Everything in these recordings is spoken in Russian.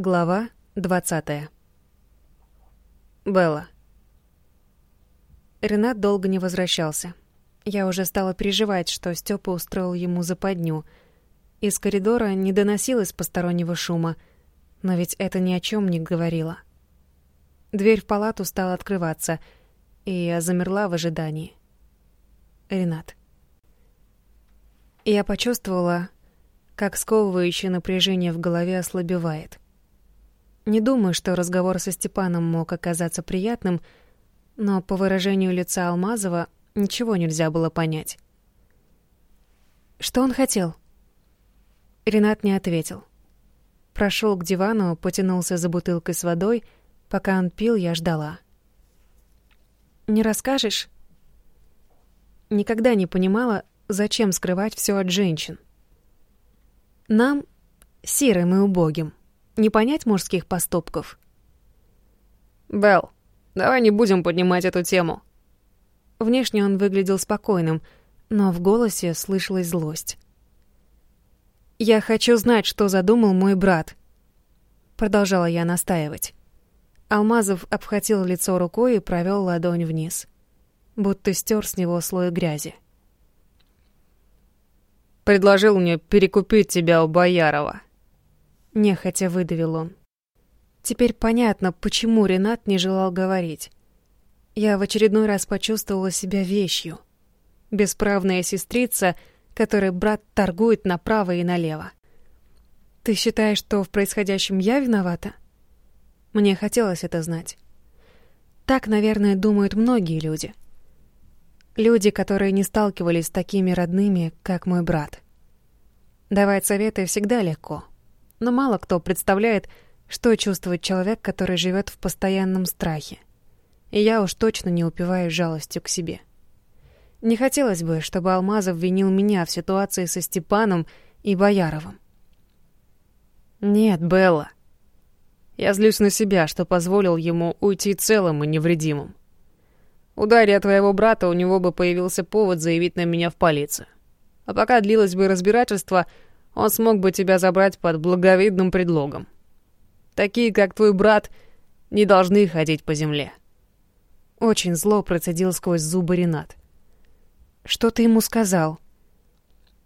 Глава 20. Белла. Ренат долго не возвращался. Я уже стала переживать, что Степа устроил ему западню. Из коридора не доносилось постороннего шума, но ведь это ни о чем не говорило. Дверь в палату стала открываться, и я замерла в ожидании. Ренат. Я почувствовала, как сковывающее напряжение в голове ослабевает. Не думаю, что разговор со Степаном мог оказаться приятным, но по выражению лица Алмазова ничего нельзя было понять. Что он хотел? Ренат не ответил. Прошел к дивану, потянулся за бутылкой с водой. Пока он пил, я ждала. «Не расскажешь?» Никогда не понимала, зачем скрывать все от женщин. Нам, серым и убогим, не понять мужских поступков. «Белл, давай не будем поднимать эту тему». Внешне он выглядел спокойным, но в голосе слышалась злость. «Я хочу знать, что задумал мой брат», — продолжала я настаивать. Алмазов обхватил лицо рукой и провел ладонь вниз, будто стер с него слой грязи. «Предложил мне перекупить тебя у Боярова», — нехотя выдавил он. Теперь понятно, почему Ренат не желал говорить. Я в очередной раз почувствовала себя вещью. Бесправная сестрица, которой брат торгует направо и налево. Ты считаешь, что в происходящем я виновата? Мне хотелось это знать. Так, наверное, думают многие люди. Люди, которые не сталкивались с такими родными, как мой брат. Давать советы всегда легко — но мало кто представляет, что чувствует человек, который живет в постоянном страхе. И я уж точно не упиваюсь жалостью к себе. Не хотелось бы, чтобы Алмазов винил меня в ситуации со Степаном и Бояровым. Нет, Белла. Я злюсь на себя, что позволил ему уйти целым и невредимым. Ударя твоего брата, у него бы появился повод заявить на меня в полицию. А пока длилось бы разбирательство, он смог бы тебя забрать под благовидным предлогом. Такие, как твой брат, не должны ходить по земле. Очень зло процедил сквозь зубы Ренат. Что ты ему сказал?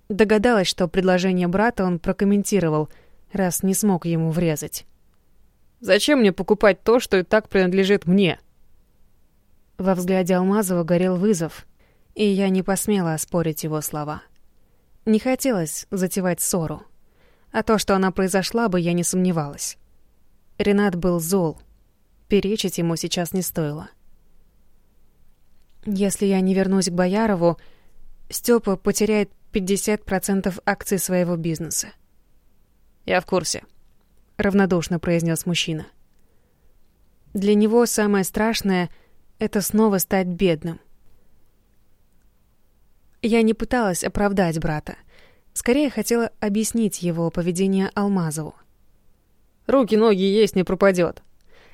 Догадалась, что предложение брата он прокомментировал, раз не смог ему врезать. Зачем мне покупать то, что и так принадлежит мне? Во взгляде Алмазова горел вызов, и я не посмела оспорить его слова. Не хотелось затевать ссору. А то, что она произошла бы, я не сомневалась. Ренат был зол. Перечить ему сейчас не стоило. Если я не вернусь к Боярову, Степа потеряет 50% акций своего бизнеса. «Я в курсе», — равнодушно произнес мужчина. Для него самое страшное — это снова стать бедным — я не пыталась оправдать брата. Скорее хотела объяснить его поведение Алмазову. «Руки-ноги есть не пропадет.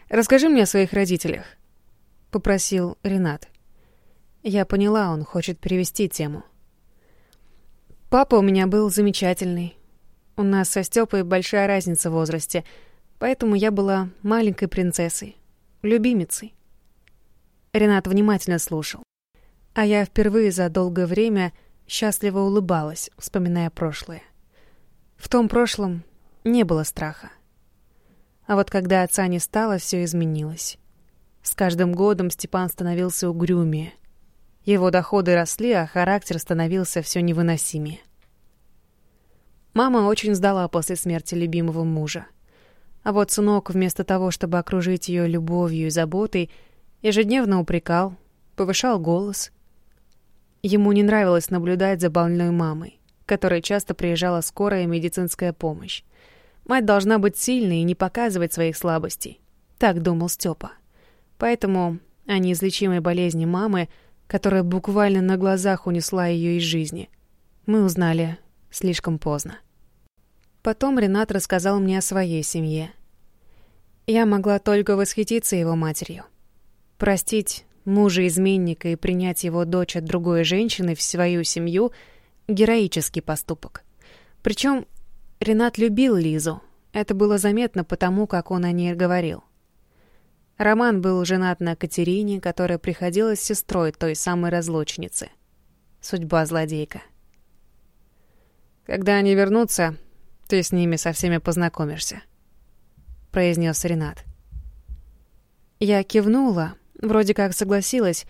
Расскажи мне о своих родителях», — попросил Ренат. Я поняла, он хочет перевести тему. Папа у меня был замечательный. У нас со Стёпой большая разница в возрасте, поэтому я была маленькой принцессой, любимицей. Ренат внимательно слушал. А я впервые за долгое время счастливо улыбалась, вспоминая прошлое. В том прошлом не было страха. А вот когда отца не стало, все изменилось. С каждым годом Степан становился угрюмее. Его доходы росли, а характер становился все невыносимее. Мама очень сдала после смерти любимого мужа. А вот сынок, вместо того, чтобы окружить ее любовью и заботой, ежедневно упрекал, повышал голос, Ему не нравилось наблюдать за больной мамой, которой часто приезжала скорая медицинская помощь. Мать должна быть сильной и не показывать своих слабостей. Так думал Степа. Поэтому о неизлечимой болезни мамы, которая буквально на глазах унесла ее из жизни, мы узнали слишком поздно. Потом Ренат рассказал мне о своей семье. Я могла только восхититься его матерью. Простить мужа-изменника и принять его дочь от другой женщины в свою семью — героический поступок. Причем Ренат любил Лизу, Это было заметно потому, как он о ней говорил. Роман был женат на Катерине, которая приходилась сестрой той самой разлучницы. Судьба злодейка. «Когда они вернутся, ты с ними со всеми познакомишься», — произнес Ренат. Я кивнула, вроде как согласилась,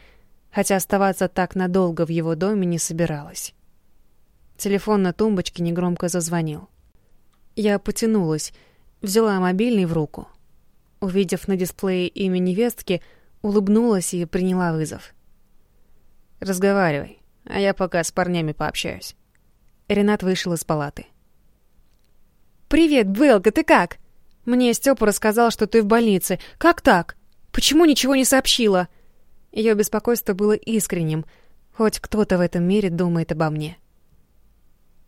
хотя оставаться так надолго в его доме не собиралась. Телефон на тумбочке негромко зазвонил. Я потянулась, взяла мобильный в руку. Увидев на дисплее имя невестки, улыбнулась и приняла вызов. «Разговаривай, а я пока с парнями пообщаюсь». Ренат вышел из палаты. «Привет, Белка, ты как? Мне Степа рассказал, что ты в больнице. Как так? Почему ничего не сообщила?» Ее беспокойство было искренним. Хоть кто-то в этом мире думает обо мне.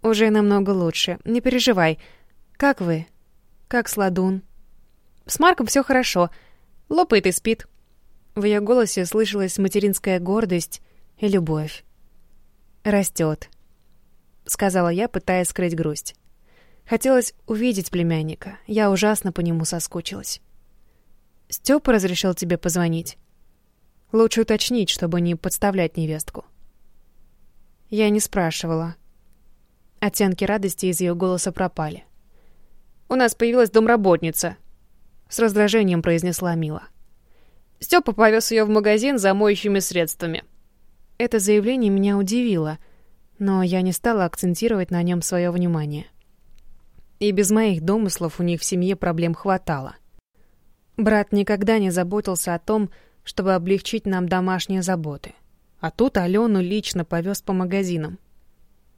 «Уже намного лучше. Не переживай. Как вы? Как Сладун?» «С Марком все хорошо. Лопает и спит». В ее голосе слышалась материнская гордость и любовь. «Растет», — сказала я, пытаясь скрыть грусть. Хотелось увидеть племянника. Я ужасно по нему соскучилась. Степа разрешил тебе позвонить? Лучше уточнить, чтобы не подставлять невестку. Я не спрашивала. Оттенки радости из ее голоса пропали. «У нас появилась домработница», — с раздражением произнесла Мила. Степа повез ее в магазин за моющими средствами. Это заявление меня удивило, но я не стала акцентировать на нем свое внимание. И без моих домыслов у них в семье проблем хватало. Брат никогда не заботился о том, чтобы облегчить нам домашние заботы. А тут Алену лично повез по магазинам.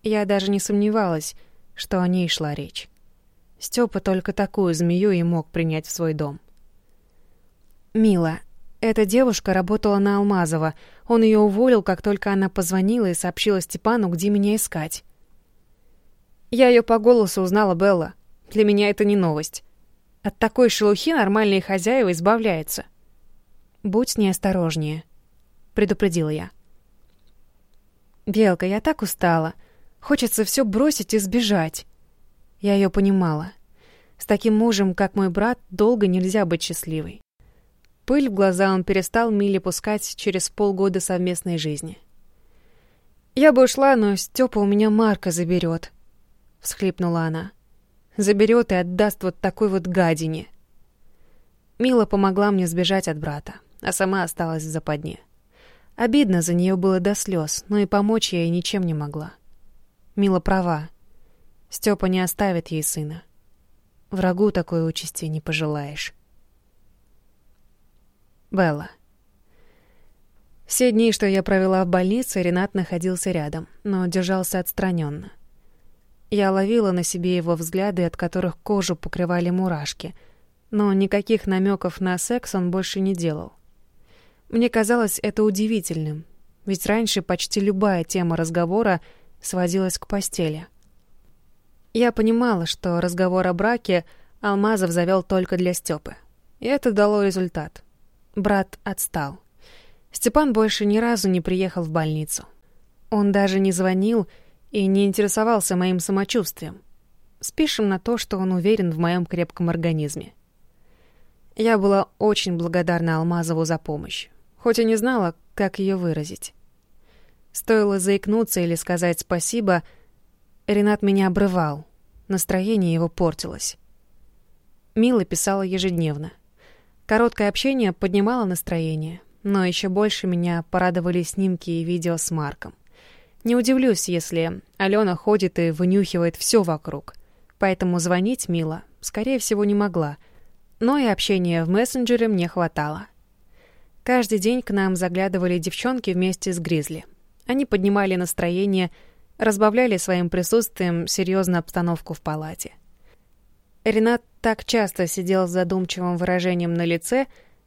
Я даже не сомневалась, что о ней шла речь. Степа только такую змею и мог принять в свой дом. «Мила, эта девушка работала на Алмазова. Он ее уволил, как только она позвонила и сообщила Степану, где меня искать. Я ее по голосу узнала, Белла. Для меня это не новость. От такой шелухи нормальные хозяева избавляются. «Будь с ней осторожнее», — предупредила я. «Белка, я так устала. Хочется все бросить и сбежать». Я ее понимала. С таким мужем, как мой брат, долго нельзя быть счастливой. Пыль в глаза он перестал Миле пускать через полгода совместной жизни. «Я бы ушла, но Степа у меня Марка заберет», — всхлипнула она заберет и отдаст вот такой вот гадине. Мила помогла мне сбежать от брата, а сама осталась в западне. Обидно за нее было до слез, но и помочь я ей ничем не могла. Мила права. Степа не оставит ей сына. Врагу такой участи не пожелаешь. Белла. Все дни, что я провела в больнице, Ренат находился рядом, но держался отстраненно. Я ловила на себе его взгляды, от которых кожу покрывали мурашки, но никаких намеков на секс он больше не делал. Мне казалось это удивительным, ведь раньше почти любая тема разговора сводилась к постели. Я понимала, что разговор о браке Алмазов завел только для Степы. И это дало результат. Брат отстал. Степан больше ни разу не приехал в больницу. Он даже не звонил и не интересовался моим самочувствием. Спишем на то, что он уверен в моем крепком организме. Я была очень благодарна Алмазову за помощь, хоть и не знала, как ее выразить. Стоило заикнуться или сказать спасибо, Ренат меня обрывал, настроение его портилось. Мила писала ежедневно. Короткое общение поднимало настроение, но еще больше меня порадовали снимки и видео с Марком. Не удивлюсь, если Алена ходит и вынюхивает все вокруг. Поэтому звонить Мила, скорее всего, не могла. Но и общения в мессенджере мне хватало. Каждый день к нам заглядывали девчонки вместе с Гризли. Они поднимали настроение, разбавляли своим присутствием серьезную обстановку в палате. Ренат так часто сидел с задумчивым выражением на лице,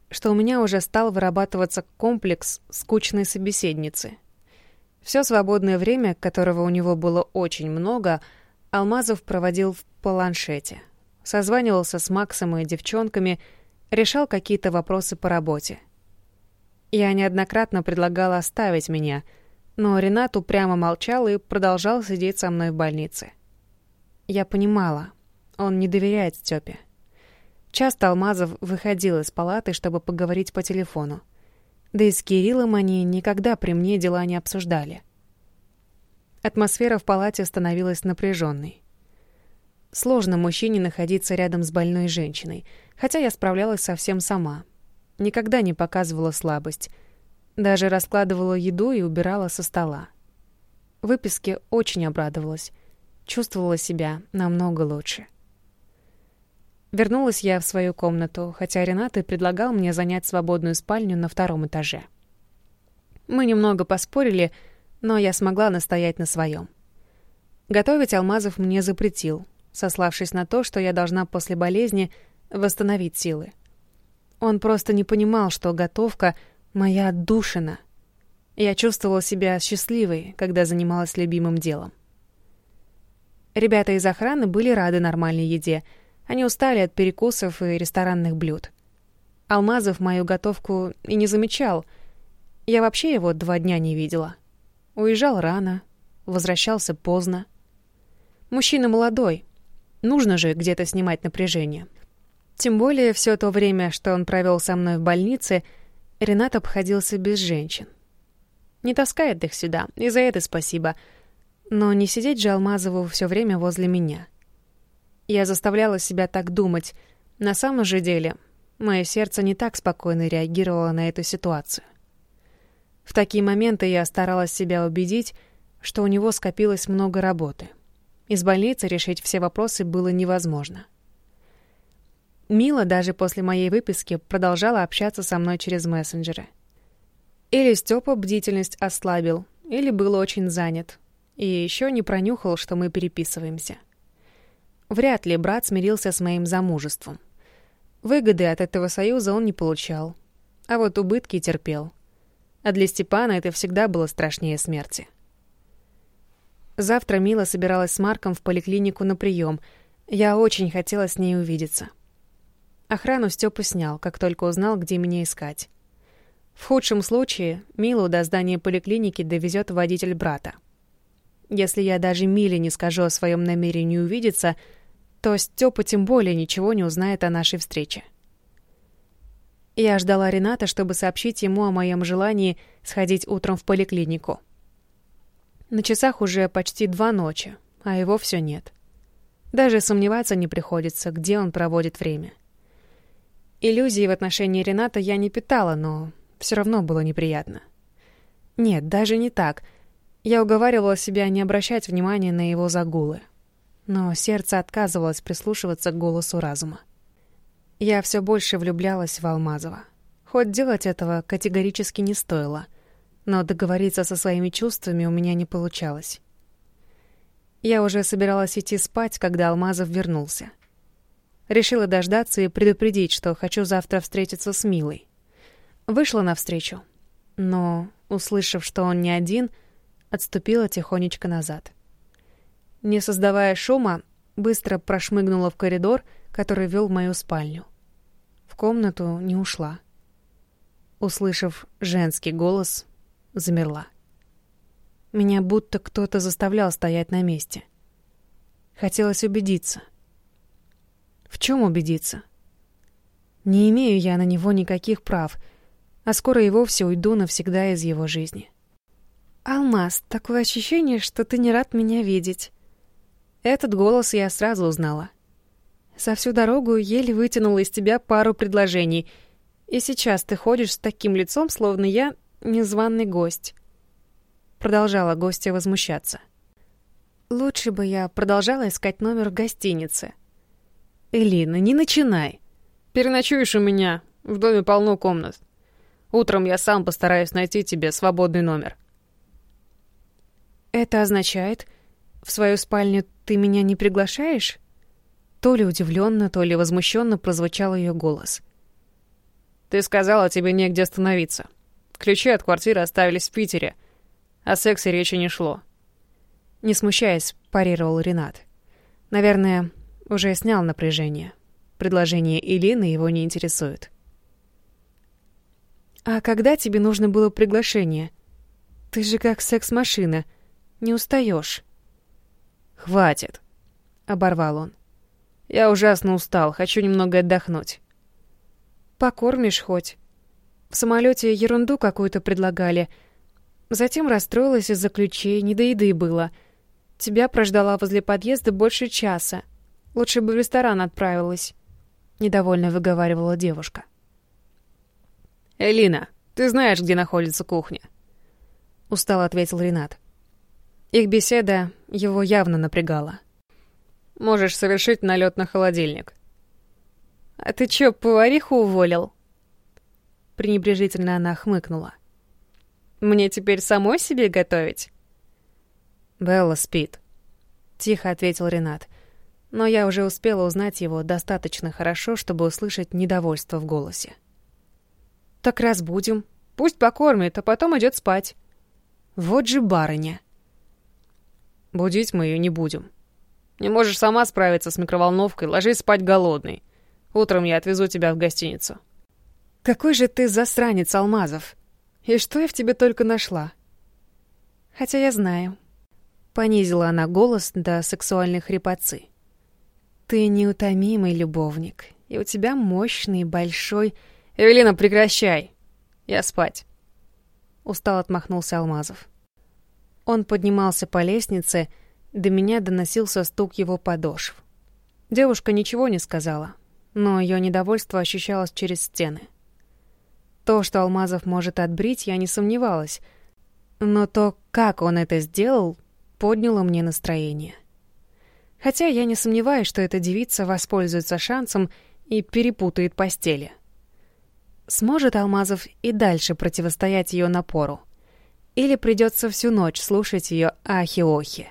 что у меня уже стал вырабатываться комплекс скучной собеседницы — все свободное время, которого у него было очень много, Алмазов проводил в планшете. Созванивался с Максом и девчонками, решал какие-то вопросы по работе. Я неоднократно предлагала оставить меня, но Ренат упрямо молчал и продолжал сидеть со мной в больнице. Я понимала, Он не доверяет Стёпе. Часто Алмазов выходил из палаты, чтобы поговорить по телефону. Да и с Кириллом они никогда при мне дела не обсуждали. Атмосфера в палате становилась напряженной. Сложно мужчине находиться рядом с больной женщиной, хотя я справлялась совсем сама. Никогда не показывала слабость. Даже раскладывала еду и убирала со стола. Выписке очень обрадовалась. Чувствовала себя намного лучше. Вернулась я в свою комнату, хотя Ренат и предлагал мне занять свободную спальню на втором этаже. Мы немного поспорили, но я смогла настоять на своем. Готовить Алмазов мне запретил, сославшись на то, что я должна после болезни восстановить силы. Он просто не понимал, что готовка — моя отдушина. Я чувствовала себя счастливой, когда занималась любимым делом. Ребята из охраны были рады нормальной еде. Они устали от перекусов и ресторанных блюд. Алмазов мою готовку и не замечал. Я вообще его два дня не видела. Уезжал рано, возвращался поздно. Мужчина молодой. Нужно же где-то снимать напряжение. Тем более все то время, что он провел со мной в больнице, Ренат обходился без женщин. Не таскает их сюда, и за это спасибо. Но не сидеть же Алмазову все время возле меня. Я заставляла себя так думать. На самом же деле, мое сердце не так спокойно реагировало на эту ситуацию. В такие моменты я старалась себя убедить, что у него скопилось много работы. Из больницы решить все вопросы было невозможно. Мила даже после моей выписки продолжала общаться со мной через мессенджеры. Или Степа бдительность ослабил, или был очень занят. И еще не пронюхал, что мы переписываемся. Вряд ли брат смирился с моим замужеством. Выгоды от этого союза он не получал, а вот убытки терпел — а для Степана это всегда было страшнее смерти. Завтра Мила собиралась с Марком в поликлинику на прием. Я очень хотела с ней увидеться. Охрану Степа снял, как только узнал, где меня искать. В худшем случае Милу до здания поликлиники довезет водитель брата. Если я даже Миле не скажу о своем намерении увидеться, то Степа тем более ничего не узнает о нашей встрече. Я ждала Рената, чтобы сообщить ему о моем желании сходить утром в поликлинику. На часах уже почти два ночи, а его все нет. Даже сомневаться не приходится, где он проводит время. Иллюзий в отношении Рената я не питала, но все равно было неприятно. Нет, даже не так. Я уговаривала себя не обращать внимания на его загулы. Но сердце отказывалось прислушиваться к голосу разума. Я все больше влюблялась в Алмазова. Хоть делать этого категорически не стоило, но договориться со своими чувствами у меня не получалось. Я уже собиралась идти спать, когда Алмазов вернулся. Решила дождаться и предупредить, что хочу завтра встретиться с Милой. Вышла навстречу, но, услышав, что он не один, отступила тихонечко назад. Не создавая шума, быстро прошмыгнула в коридор — который вел в мою спальню. В комнату не ушла. Услышав женский голос, замерла. Меня будто кто-то заставлял стоять на месте. Хотелось убедиться. В чем убедиться? Не имею я на него никаких прав, а скоро и вовсе уйду навсегда из его жизни. «Алмаз, такое ощущение, что ты не рад меня видеть». Этот голос я сразу узнала. За всю дорогу еле вытянула из тебя пару предложений. И сейчас ты ходишь с таким лицом, словно я незваный гость. Продолжала гостья возмущаться. Лучше бы я продолжала искать номер в гостинице. Элина, не начинай. Переночуешь у меня. В доме полно комнат. Утром я сам постараюсь найти тебе свободный номер. Это означает, в свою спальню ты меня не приглашаешь? То ли удивленно, то ли возмущенно прозвучал ее голос. «Ты сказала, тебе негде остановиться. Ключи от квартиры оставились в Питере. О сексе речи не шло». Не смущаясь, парировал Ренат. Наверное, уже снял напряжение. Предложение Илины его не интересует. «А когда тебе нужно было приглашение? Ты же как секс-машина. Не устаешь. «Хватит», — оборвал он. Я ужасно устал, хочу немного отдохнуть. Покормишь хоть. В самолете ерунду какую-то предлагали. Затем расстроилась из-за ключей, не до еды было. Тебя прождала возле подъезда больше часа. Лучше бы в ресторан отправилась. Недовольно выговаривала девушка. «Элина, ты знаешь, где находится кухня?» Устало ответил Ренат. Их беседа его явно напрягала. «Можешь совершить налет на холодильник». «А ты чё, повариху уволил?» Пренебрежительно она хмыкнула. «Мне теперь самой себе готовить?» «Белла спит», — тихо ответил Ренат. Но я уже успела узнать его достаточно хорошо, чтобы услышать недовольство в голосе. «Так разбудим. Пусть покормит, а потом идет спать. Вот же барыня!» «Будить мы ее не будем. Не можешь сама справиться с микроволновкой, ложись спать голодный. Утром я отвезу тебя в гостиницу». «Какой же ты засранец, Алмазов! И что я в тебе только нашла?» «Хотя я знаю». Понизила она голос до сексуальной хрипотцы. «Ты неутомимый любовник, и у тебя мощный, большой...» «Эвелина, прекращай! Я спать!» Устал отмахнулся Алмазов. Он поднимался по лестнице, до меня доносился стук его подошв. Девушка ничего не сказала, но ее недовольство ощущалось через стены. То, что Алмазов может отбрить, я не сомневалась, но то, как он это сделал, подняло мне настроение. Хотя я не сомневаюсь, что эта девица воспользуется шансом и перепутает постели. Сможет Алмазов и дальше противостоять ее напору? Или придется всю ночь слушать ее ахи-охи?